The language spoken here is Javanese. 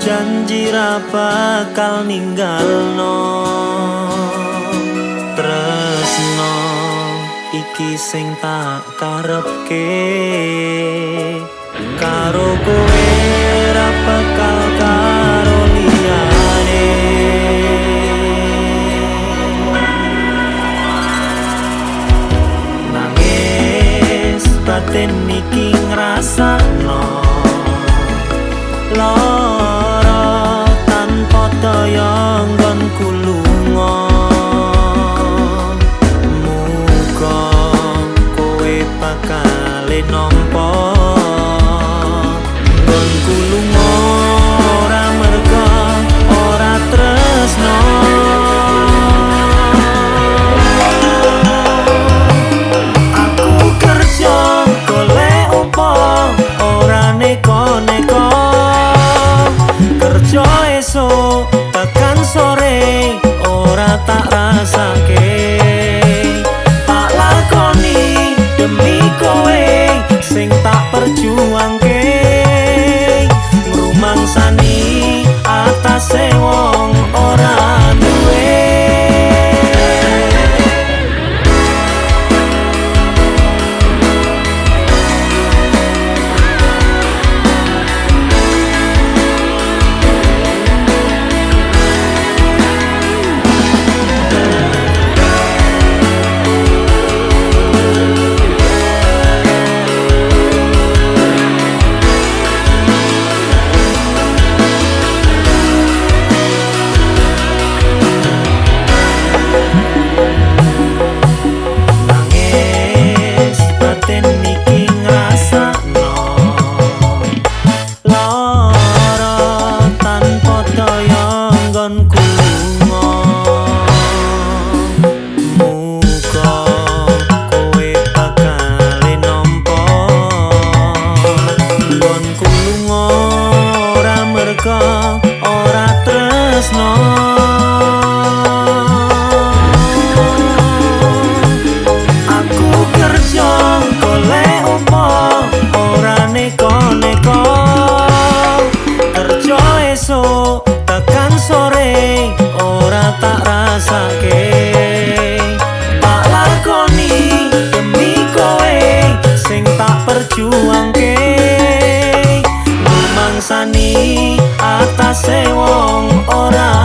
janji ra bakal ninggalno. Tresno iki sing tak karepke. karo kowe ra bakal karo liyane. Nangis batin iki ngrasakno. juang no aku kerja oleh opo? Ora neko-neko kerja esuk tekan sore ora tak rasake. Tak lakoni demi kowe sing tak perjuang mata sewong ora